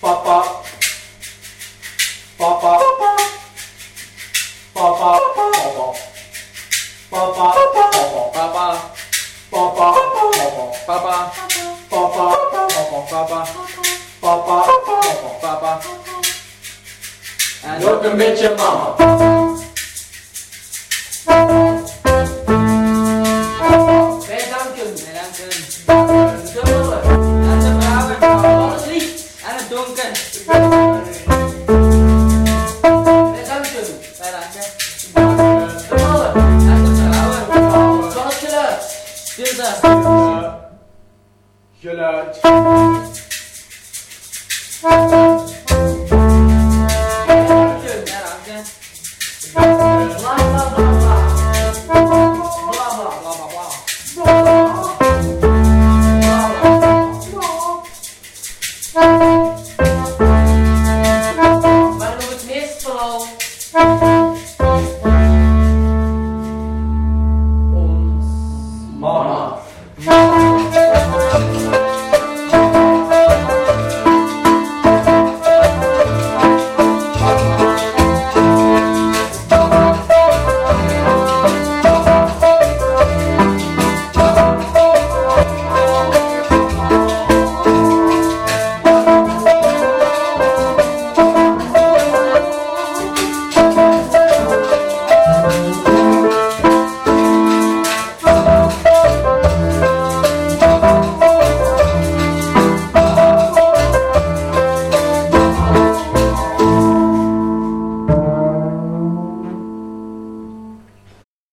Papa. Papa. Papa. Papa. Papa. Papa. Papa. Papa. Papa. Papa. Papa. Papa. En Ook een beetje mama. Wij danken wij danken quer? Şöyle